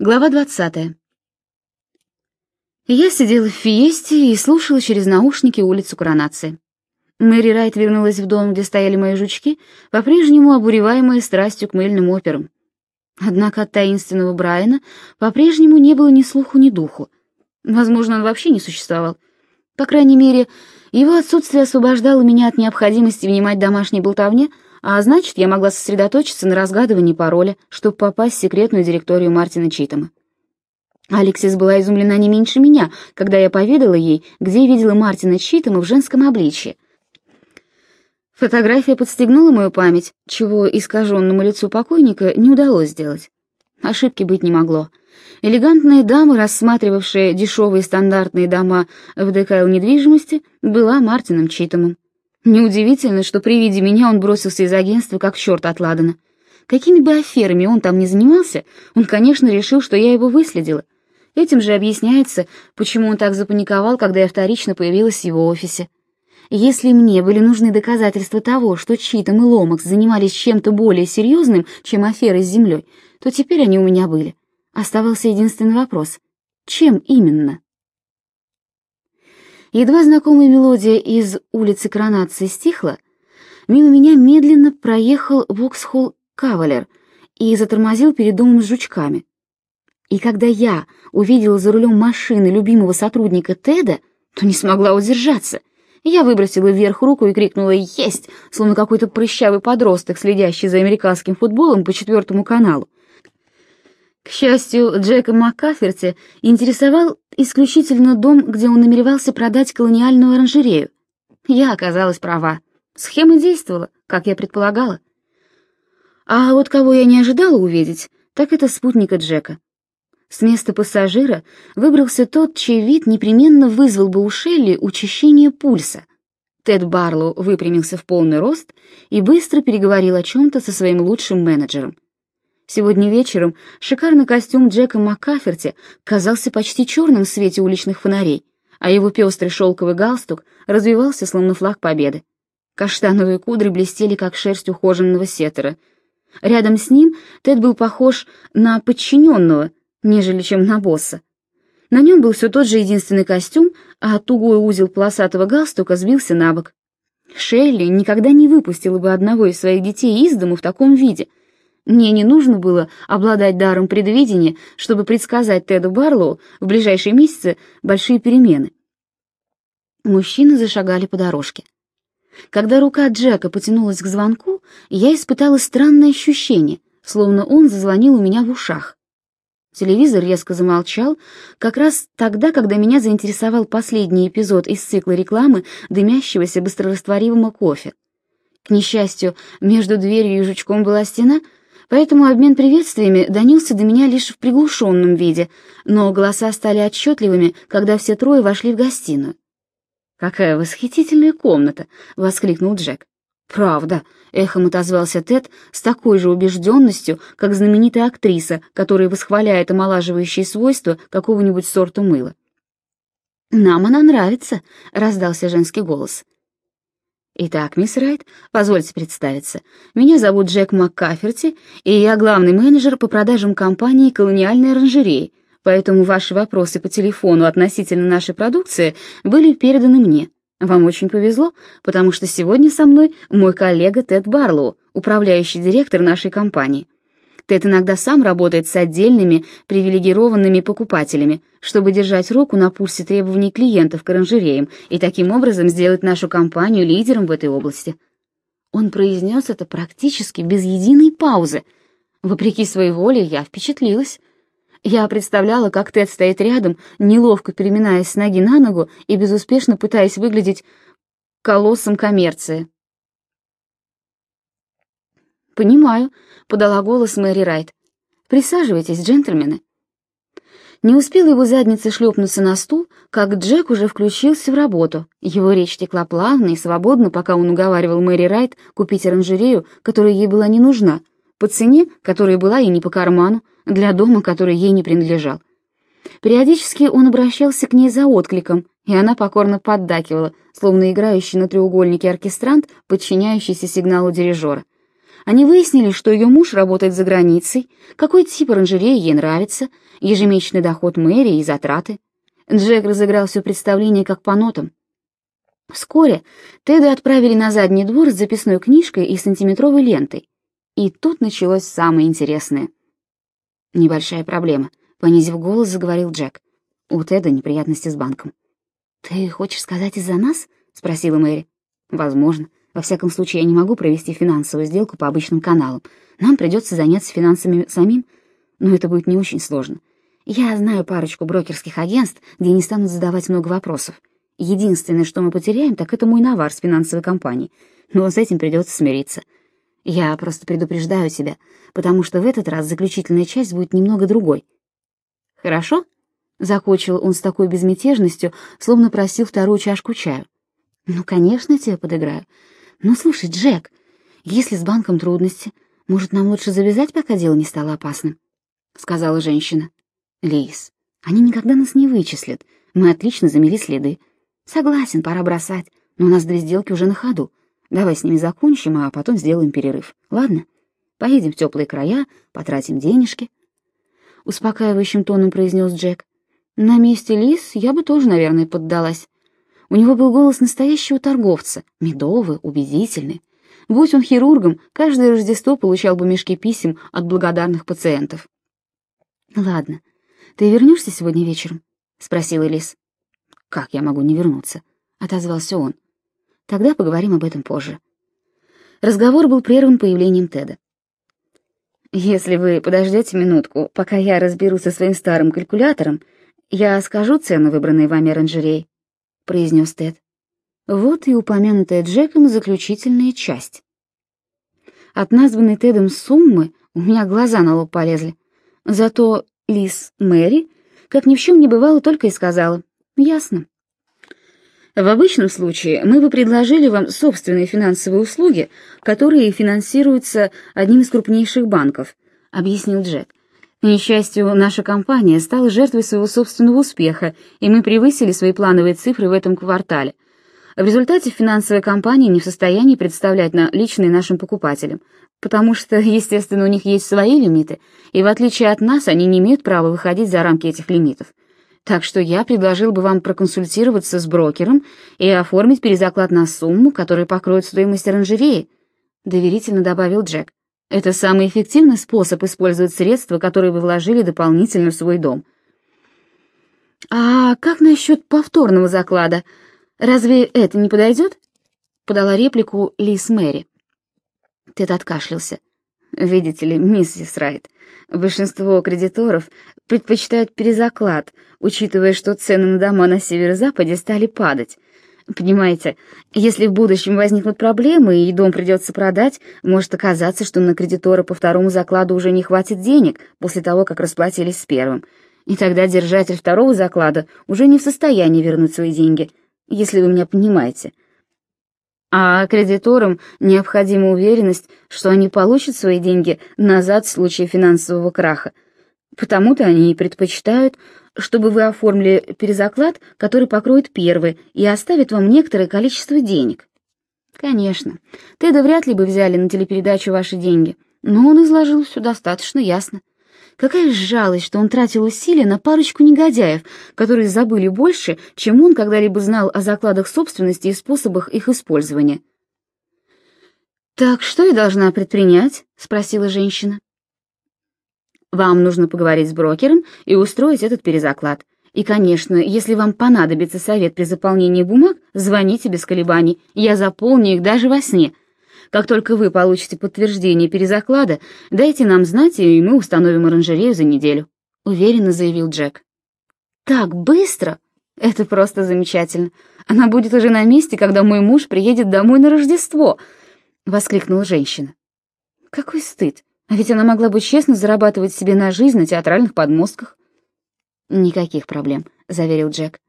Глава 20. Я сидела в фиесте и слушала через наушники улицу Коронации. Мэри Райт вернулась в дом, где стояли мои жучки, по-прежнему обуреваемые страстью к мыльным операм. Однако от таинственного Брайана по-прежнему не было ни слуху, ни духу. Возможно, он вообще не существовал. По крайней мере, его отсутствие освобождало меня от необходимости внимать домашней болтовне — а значит, я могла сосредоточиться на разгадывании пароля, чтобы попасть в секретную директорию Мартина Читома. Алексис была изумлена не меньше меня, когда я поведала ей, где видела Мартина Читома в женском обличье. Фотография подстегнула мою память, чего искаженному лицу покойника не удалось сделать. Ошибки быть не могло. Элегантная дама, рассматривавшая дешевые стандартные дома в ДКЛ недвижимости, была Мартином Читомом. Неудивительно, что при виде меня он бросился из агентства, как черт от Ладана. Какими бы аферами он там ни занимался, он, конечно, решил, что я его выследила. Этим же объясняется, почему он так запаниковал, когда я вторично появилась в его офисе. Если мне были нужны доказательства того, что Читом и Ломакс занимались чем-то более серьезным, чем аферой с землей, то теперь они у меня были. Оставался единственный вопрос — чем именно? Едва знакомая мелодия из улицы Коронации стихла, мимо меня медленно проехал Воксхолл Кавалер и затормозил перед домом с жучками. И когда я увидела за рулем машины любимого сотрудника Теда, то не смогла удержаться. Я выбросила вверх руку и крикнула «Есть!», словно какой-то прыщавый подросток, следящий за американским футболом по четвертому каналу. К счастью, Джека Маккаферти интересовал исключительно дом, где он намеревался продать колониальную оранжерею. Я оказалась права. Схема действовала, как я предполагала. А вот кого я не ожидала увидеть, так это спутника Джека. С места пассажира выбрался тот, чей вид непременно вызвал бы у Шелли учащение пульса. Тед Барлоу выпрямился в полный рост и быстро переговорил о чем-то со своим лучшим менеджером — Сегодня вечером шикарный костюм Джека Маккаферти казался почти черным в свете уличных фонарей, а его пестрый шелковый галстук развивался, словно флаг победы. Каштановые кудри блестели, как шерсть ухоженного сеттера. Рядом с ним Тед был похож на подчиненного, нежели чем на босса. На нем был все тот же единственный костюм, а тугой узел полосатого галстука сбился на бок. Шелли никогда не выпустила бы одного из своих детей из дому в таком виде — мне не нужно было обладать даром предвидения, чтобы предсказать Теду Барлоу в ближайшие месяцы большие перемены. Мужчины зашагали по дорожке. Когда рука Джека потянулась к звонку, я испытала странное ощущение, словно он зазвонил у меня в ушах. Телевизор резко замолчал, как раз тогда, когда меня заинтересовал последний эпизод из цикла рекламы дымящегося быстрорастворимого кофе. К несчастью, между дверью и жучком была стена — поэтому обмен приветствиями донесся до меня лишь в приглушенном виде, но голоса стали отчетливыми, когда все трое вошли в гостиную. «Какая восхитительная комната!» — воскликнул Джек. «Правда», — эхом отозвался Тед с такой же убежденностью, как знаменитая актриса, которая восхваляет омолаживающие свойства какого-нибудь сорта мыла. «Нам она нравится», — раздался женский голос. Итак, мисс Райт, позвольте представиться. Меня зовут Джек МакКаферти, и я главный менеджер по продажам компании «Колониальной оранжереи», поэтому ваши вопросы по телефону относительно нашей продукции были переданы мне. Вам очень повезло, потому что сегодня со мной мой коллега Тед Барлоу, управляющий директор нашей компании. Тед иногда сам работает с отдельными привилегированными покупателями, чтобы держать руку на пульсе требований клиентов к оранжереям и таким образом сделать нашу компанию лидером в этой области. Он произнес это практически без единой паузы. Вопреки своей воле я впечатлилась. Я представляла, как Тед стоит рядом, неловко переминаясь с ноги на ногу и безуспешно пытаясь выглядеть колоссом коммерции. «Понимаю», — подала голос Мэри Райт. «Присаживайтесь, джентльмены». Не успела его задница шлепнуться на стул, как Джек уже включился в работу. Его речь текла плавно и свободно, пока он уговаривал Мэри Райт купить оранжерею, которая ей была не нужна, по цене, которая была ей не по карману, для дома, который ей не принадлежал. Периодически он обращался к ней за откликом, и она покорно поддакивала, словно играющий на треугольнике оркестрант, подчиняющийся сигналу дирижера. Они выяснили, что ее муж работает за границей, какой тип оранжереи ей нравится, ежемесячный доход мэрии и затраты. Джек разыграл все представление как по нотам. Вскоре Теда отправили на задний двор с записной книжкой и сантиметровой лентой. И тут началось самое интересное. «Небольшая проблема», — понизив голос, заговорил Джек. «У Теда неприятности с банком». «Ты хочешь сказать из-за нас?» — спросила Мэри. «Возможно. Во всяком случае, я не могу провести финансовую сделку по обычным каналам. Нам придется заняться финансами самим, но это будет не очень сложно. Я знаю парочку брокерских агентств, где не станут задавать много вопросов. Единственное, что мы потеряем, так это мой навар с финансовой компанией. Но с этим придется смириться. Я просто предупреждаю тебя, потому что в этот раз заключительная часть будет немного другой. Хорошо? Закончил он с такой безмятежностью, словно просил вторую чашку чая. Ну, конечно, я тебе подыграю. «Ну, слушай, Джек, если с банком трудности, может, нам лучше завязать, пока дело не стало опасным?» — сказала женщина. «Лис, они никогда нас не вычислят. Мы отлично замели следы. Согласен, пора бросать, но у нас две сделки уже на ходу. Давай с ними закончим, а потом сделаем перерыв. Ладно? Поедем в теплые края, потратим денежки». Успокаивающим тоном произнес Джек. «На месте Лис я бы тоже, наверное, поддалась. У него был голос настоящего торговца, медовый, убедительный. Будь он хирургом, каждое Рождество получал бы мешки писем от благодарных пациентов. «Ладно, ты вернешься сегодня вечером?» — спросила Элис. «Как я могу не вернуться?» — отозвался он. «Тогда поговорим об этом позже». Разговор был прерван появлением Теда. «Если вы подождете минутку, пока я разберусь со своим старым калькулятором, я скажу цену выбранной вами оранжерей произнес Тед. Вот и упомянутая Джеком заключительная часть. От названной Тедом суммы у меня глаза на лоб полезли. Зато Лис Мэри, как ни в чем не бывало, только и сказала «Ясно». В обычном случае мы бы предложили вам собственные финансовые услуги, которые финансируются одним из крупнейших банков, объяснил Джек. К несчастью, наша компания стала жертвой своего собственного успеха, и мы превысили свои плановые цифры в этом квартале. В результате финансовая компания не в состоянии представлять на личные нашим покупателям, потому что, естественно, у них есть свои лимиты, и в отличие от нас они не имеют права выходить за рамки этих лимитов. Так что я предложил бы вам проконсультироваться с брокером и оформить перезаклад на сумму, которая покроет стоимость оранжереи, доверительно добавил Джек. Это самый эффективный способ использовать средства, которые вы вложили дополнительно в свой дом. А как насчет повторного заклада? Разве это не подойдет? Подала реплику Лис Мэри. Тед откашлялся. Видите ли, миссис Райт, большинство кредиторов предпочитают перезаклад, учитывая, что цены на дома на северо-западе стали падать. Понимаете, если в будущем возникнут проблемы и дом придется продать, может оказаться, что на кредитора по второму закладу уже не хватит денег после того, как расплатились с первым. И тогда держатель второго заклада уже не в состоянии вернуть свои деньги, если вы меня понимаете. А кредиторам необходима уверенность, что они получат свои деньги назад в случае финансового краха. Потому-то они и предпочитают чтобы вы оформили перезаклад, который покроет первый и оставит вам некоторое количество денег. Конечно, Теда вряд ли бы взяли на телепередачу ваши деньги, но он изложил все достаточно ясно. Какая жалость, что он тратил усилия на парочку негодяев, которые забыли больше, чем он когда-либо знал о закладах собственности и способах их использования. «Так что я должна предпринять?» — спросила женщина. Вам нужно поговорить с брокером и устроить этот перезаклад. И, конечно, если вам понадобится совет при заполнении бумаг, звоните без колебаний, я заполню их даже во сне. Как только вы получите подтверждение перезаклада, дайте нам знать, и мы установим оранжерею за неделю», — уверенно заявил Джек. «Так быстро? Это просто замечательно. Она будет уже на месте, когда мой муж приедет домой на Рождество», — воскликнула женщина. «Какой стыд! А ведь она могла бы честно зарабатывать себе на жизнь на театральных подмостках. «Никаких проблем», — заверил Джек.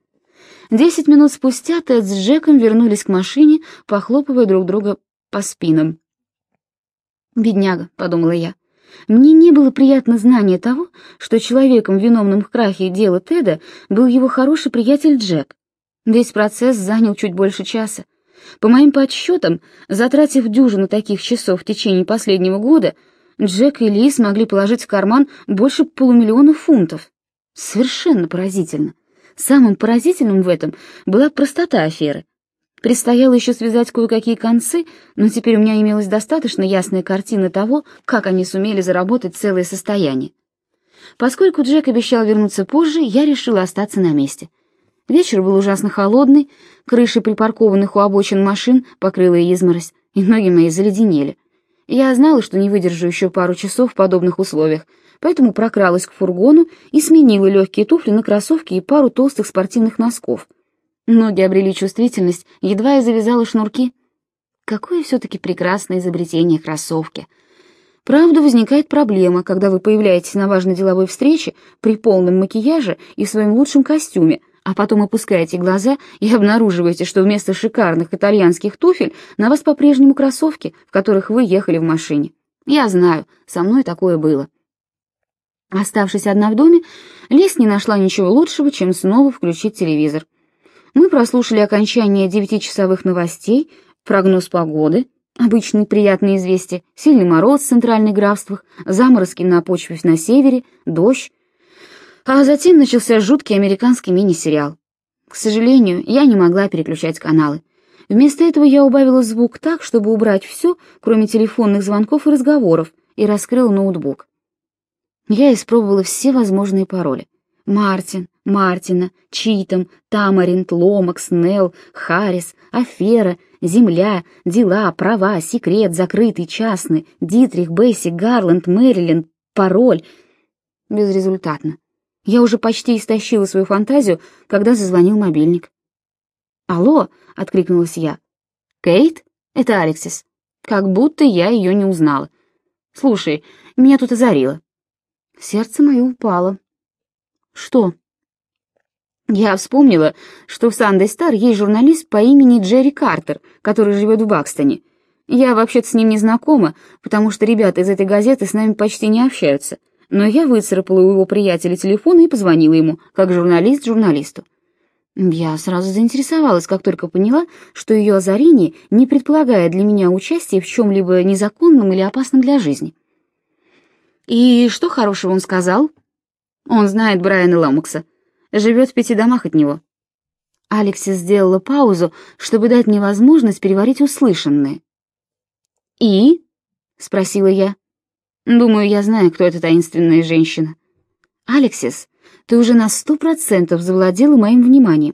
Десять минут спустя Тед с Джеком вернулись к машине, похлопывая друг друга по спинам. «Бедняга», — подумала я. Мне не было приятно знание того, что человеком, виновным в крахе дела Теда, был его хороший приятель Джек. Весь процесс занял чуть больше часа. По моим подсчетам, затратив дюжину таких часов в течение последнего года, Джек и Ли смогли положить в карман больше полумиллиона фунтов. Совершенно поразительно. Самым поразительным в этом была простота аферы. Предстояло еще связать кое-какие концы, но теперь у меня имелась достаточно ясная картина того, как они сумели заработать целое состояние. Поскольку Джек обещал вернуться позже, я решила остаться на месте. Вечер был ужасно холодный, крыши припаркованных у обочин машин покрыла изморозь, и ноги мои заледенели. Я знала, что не выдержу еще пару часов в подобных условиях, поэтому прокралась к фургону и сменила легкие туфли на кроссовки и пару толстых спортивных носков. Ноги обрели чувствительность, едва я завязала шнурки. Какое все-таки прекрасное изобретение кроссовки. Правда, возникает проблема, когда вы появляетесь на важной деловой встрече при полном макияже и в своем лучшем костюме, а потом опускаете глаза и обнаруживаете, что вместо шикарных итальянских туфель на вас по-прежнему кроссовки, в которых вы ехали в машине. Я знаю, со мной такое было. Оставшись одна в доме, Лис не нашла ничего лучшего, чем снова включить телевизор. Мы прослушали окончание девятичасовых новостей, прогноз погоды, обычные приятные известия, сильный мороз в центральных графствах, заморозки на почве на севере, дождь. А затем начался жуткий американский мини-сериал. К сожалению, я не могла переключать каналы. Вместо этого я убавила звук так, чтобы убрать все, кроме телефонных звонков и разговоров, и раскрыла ноутбук. Я испробовала все возможные пароли. Мартин, Мартина, Читом, Тамаринт, Ломакс, Нелл, Харрис, Афера, Земля, Дела, Права, Секрет, Закрытый, Частный, Дитрих, Бесси, Гарленд, Мэрилин, Пароль. Безрезультатно. Я уже почти истощила свою фантазию, когда зазвонил мобильник. «Алло!» — откликнулась я. «Кейт? Это Алексис. Как будто я ее не узнала. Слушай, меня тут озарило». Сердце мое упало. «Что?» Я вспомнила, что в Сандей Стар есть журналист по имени Джерри Картер, который живет в Бакстоне. Я вообще-то с ним не знакома, потому что ребята из этой газеты с нами почти не общаются. Но я выцарапала у его приятеля телефон и позвонила ему, как журналист журналисту. Я сразу заинтересовалась, как только поняла, что ее озарение не предполагает для меня участия в чем-либо незаконном или опасном для жизни. И что хорошего он сказал? Он знает Брайана Ламокса живет в пяти домах от него». Алексис сделала паузу, чтобы дать мне возможность переварить услышанное. «И?» — спросила я. «Думаю, я знаю, кто эта таинственная женщина». «Алексис, ты уже на сто процентов завладела моим вниманием.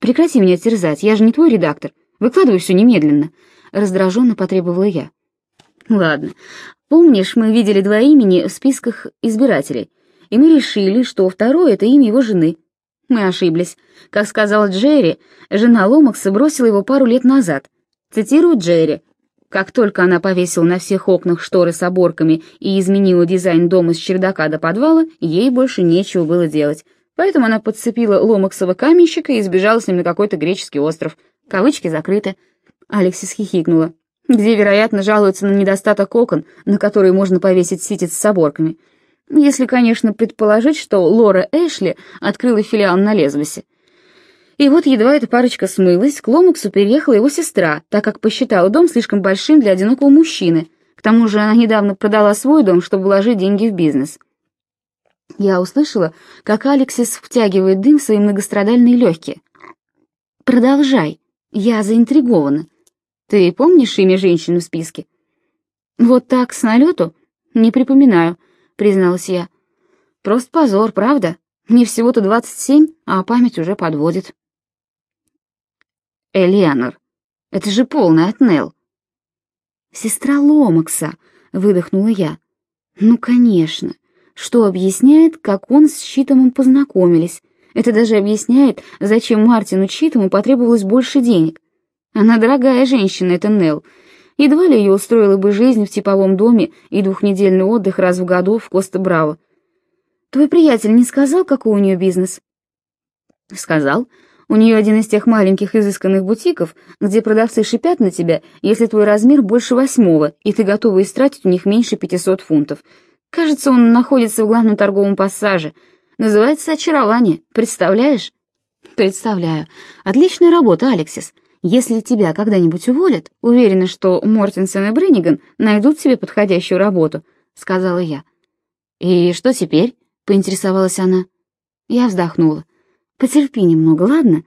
Прекрати меня терзать, я же не твой редактор. Выкладывай все немедленно», — раздраженно потребовала я. «Ладно. Помнишь, мы видели два имени в списках избирателей, и мы решили, что второе — это имя его жены. Мы ошиблись. Как сказал Джерри, жена Ломакса бросила его пару лет назад. Цитирую Джерри. Как только она повесила на всех окнах шторы с оборками и изменила дизайн дома с чердака до подвала, ей больше нечего было делать. Поэтому она подцепила ломаксова каменщика и сбежала с ним на какой-то греческий остров. Кавычки закрыты. Алексис хихикнула. Где, вероятно, жалуются на недостаток окон, на которые можно повесить ситец с оборками. Если, конечно, предположить, что Лора Эшли открыла филиал на Лезвосе. И вот едва эта парочка смылась, к Ломаксу переехала его сестра, так как посчитала дом слишком большим для одинокого мужчины. К тому же она недавно продала свой дом, чтобы вложить деньги в бизнес. Я услышала, как Алексис втягивает дым в свои многострадальные легкие. «Продолжай. Я заинтригована. Ты помнишь имя женщины в списке?» «Вот так, с налету? Не припоминаю», — призналась я. «Просто позор, правда? Мне всего-то двадцать семь, а память уже подводит». «Элеонор, это же полный отнел». «Сестра Ломакса», — выдохнула я. «Ну, конечно. Что объясняет, как он с Читомом познакомились. Это даже объясняет, зачем Мартину Читому потребовалось больше денег. Она дорогая женщина, это Нелл, Едва ли ее устроила бы жизнь в типовом доме и двухнедельный отдых раз в году в Коста-Браво. Твой приятель не сказал, какой у нее бизнес? Сказал. У нее один из тех маленьких изысканных бутиков, где продавцы шипят на тебя, если твой размер больше восьмого, и ты готова истратить у них меньше пятисот фунтов. Кажется, он находится в главном торговом пассаже. Называется «Очарование». Представляешь? Представляю. Отличная работа, Алексис. Если тебя когда-нибудь уволят, уверена, что Мортенсен и Бренниган найдут себе подходящую работу», — сказала я. «И что теперь?» — поинтересовалась она. Я вздохнула. «Потерпи немного, ладно?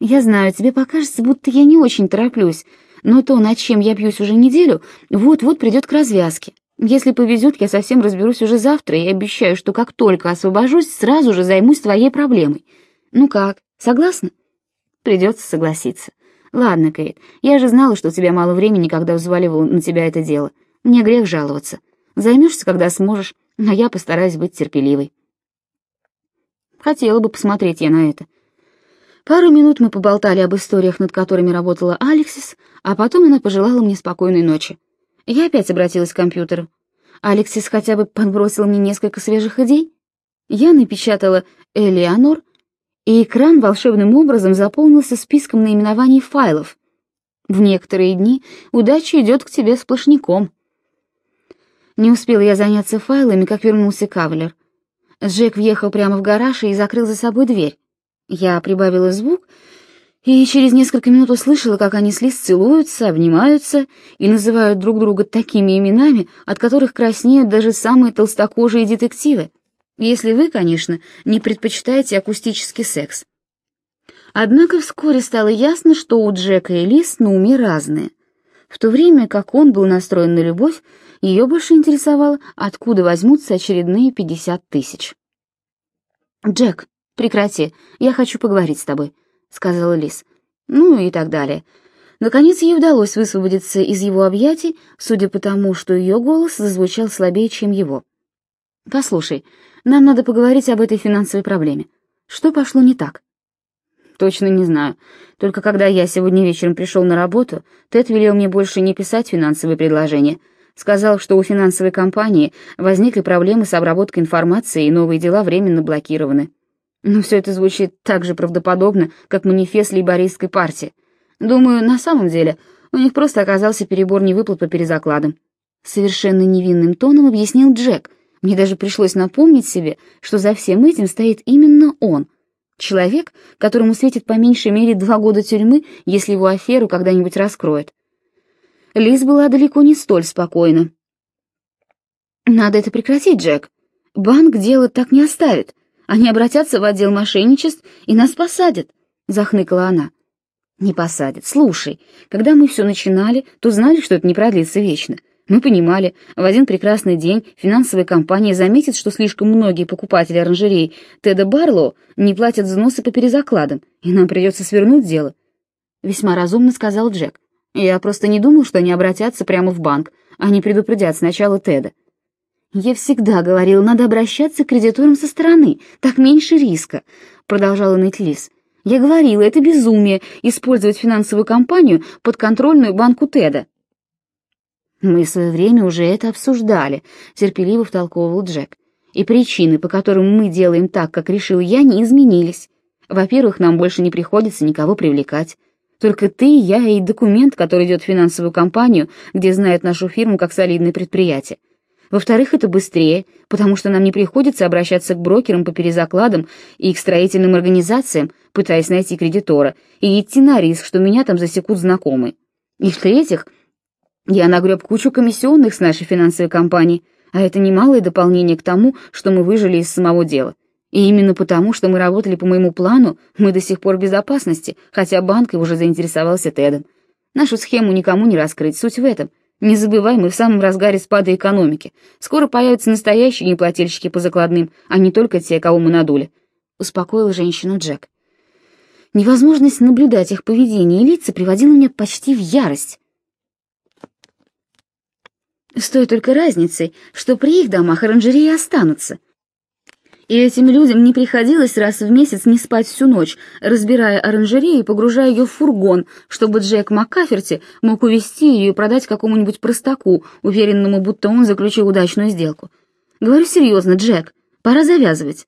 Я знаю, тебе покажется, будто я не очень тороплюсь, но то, над чем я бьюсь уже неделю, вот-вот придет к развязке. Если повезет, я совсем разберусь уже завтра и обещаю, что как только освобожусь, сразу же займусь твоей проблемой. Ну как, согласна? Придется согласиться. Ладно, Кейт, я же знала, что у тебя мало времени, когда взваливал на тебя это дело. Мне грех жаловаться. Займешься, когда сможешь, а я постараюсь быть терпеливой. Хотела бы посмотреть я на это. Пару минут мы поболтали об историях, над которыми работала Алексис, а потом она пожелала мне спокойной ночи. Я опять обратилась к компьютеру. Алексис хотя бы подбросил мне несколько свежих идей. Я напечатала «Элеонор», и экран волшебным образом заполнился списком наименований файлов. В некоторые дни удача идет к тебе сплошняком. Не успела я заняться файлами, как вернулся Кавлер. Джек въехал прямо в гараж и закрыл за собой дверь. Я прибавила звук и через несколько минут услышала, как они с Лиз целуются, обнимаются и называют друг друга такими именами, от которых краснеют даже самые толстокожие детективы, если вы, конечно, не предпочитаете акустический секс. Однако вскоре стало ясно, что у Джека и Лиз на уме разные. В то время как он был настроен на любовь, ее больше интересовало, откуда возьмутся очередные пятьдесят тысяч. «Джек, прекрати, я хочу поговорить с тобой», сказала Лис. Ну и так далее. Наконец ей удалось высвободиться из его объятий, судя по тому, что ее голос зазвучал слабее, чем его. Послушай, нам надо поговорить об этой финансовой проблеме. Что пошло не так? Точно не знаю. Только когда я сегодня вечером пришел на работу, Тед велел мне больше не писать финансовые предложения. Сказал, что у финансовой компании возникли проблемы с обработкой информации, и новые дела временно блокированы. Но все это звучит так же правдоподобно, как манифест лейбористской партии. Думаю, на самом деле у них просто оказался перебор невыплат по перезакладам. Совершенно невинным тоном объяснил Джек. Мне даже пришлось напомнить себе, что за всем этим стоит именно он. Человек, которому светит по меньшей мере два года тюрьмы, если его аферу когда-нибудь раскроют. Лиз была далеко не столь спокойна. «Надо это прекратить, Джек. Банк дело так не оставит. Они обратятся в отдел мошенничеств и нас посадят», — захныкала она. «Не посадят. Слушай, когда мы все начинали, то знали, что это не продлится вечно. Мы понимали, в один прекрасный день финансовая компания заметит, что слишком многие покупатели оранжерей Теда Барлоу не платят взносы по перезакладам, и нам придется свернуть дело». Весьма разумно сказал Джек. «Я просто не думал, что они обратятся прямо в банк, они предупредят сначала Теда. «Я всегда говорил, надо обращаться к кредиторам со стороны, так меньше риска», — продолжала ныть Лис. «Я говорила, это безумие — использовать финансовую компанию под контрольную банку Теда». «Мы в свое время уже это обсуждали», — терпеливо втолковывал Джек. «И причины, по которым мы делаем так, как решил я, не изменились. Во-первых, нам больше не приходится никого привлекать. Только ты, я и документ, который идет в финансовую компанию, где знают нашу фирму как солидное предприятие. Во-вторых, это быстрее, потому что нам не приходится обращаться к брокерам по перезакладам и к строительным организациям, пытаясь найти кредитора, и идти на риск, что меня там засекут знакомые. И в-третьих, я нагреб кучу комиссионных с нашей финансовой компании, а это немалое дополнение к тому, что мы выжили из самого дела. И именно потому, что мы работали по моему плану, мы до сих пор в безопасности, хотя банк и уже заинтересовался Тедом. Нашу схему никому не раскрыть, суть в этом — не забывай, мы в самом разгаре спада экономики. Скоро появятся настоящие неплательщики по закладным, а не только те, кого мы надули. Успокоил женщину Джек. Невозможность наблюдать их поведение и лица приводила меня почти в ярость. С той только разницей, что при их домах оранжереи останутся — и этим людям не приходилось раз в месяц не спать всю ночь, разбирая оранжерею и погружая ее в фургон, чтобы Джек Маккаферти мог увезти ее и продать какому-нибудь простаку, уверенному, будто он заключил удачную сделку. Говорю серьезно, Джек, пора завязывать.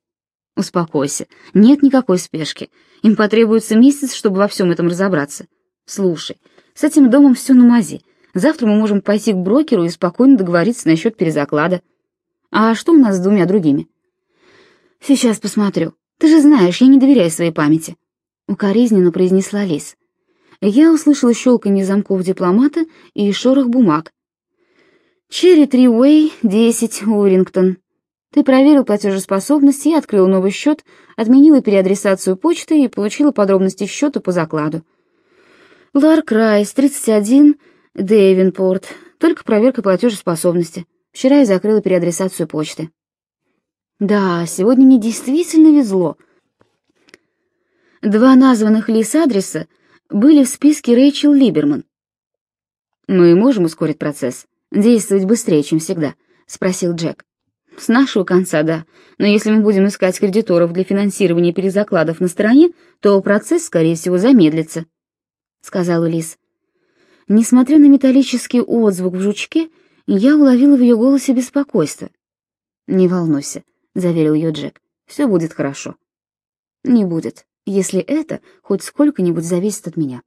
Успокойся, нет никакой спешки. Им потребуется месяц, чтобы во всем этом разобраться. Слушай, с этим домом все на мази. Завтра мы можем пойти к брокеру и спокойно договориться насчет перезаклада. А что у нас с двумя другими? «Сейчас посмотрю. Ты же знаешь, я не доверяю своей памяти», — укоризненно произнесла Лис. я услышала щелканье замков дипломата и шорох бумаг. «Черри Три Уэй, 10, Урингтон. Ты проверил платежеспособность и открыл новый счет, отменила переадресацию почты и получила подробности счета по закладу. Ларк Райс, 31, Дэвинпорт. Только проверка платежеспособности. Вчера я закрыла переадресацию почты. Да, сегодня мне действительно везло. Два названных Лис адреса были в списке Рэйчел Либерман. «Мы можем ускорить процесс, действовать быстрее, чем всегда?» — спросил Джек. С нашего конца, да. Но если мы будем искать кредиторов для финансирования перезакладов на стороне, то процесс, скорее всего, замедлится, — сказала Лис. Несмотря на металлический отзвук в жучке, я уловила в ее голосе беспокойство. «Не волнуйся», — заверил ее Джек, — «все будет хорошо». «Не будет, если это хоть сколько-нибудь зависит от меня».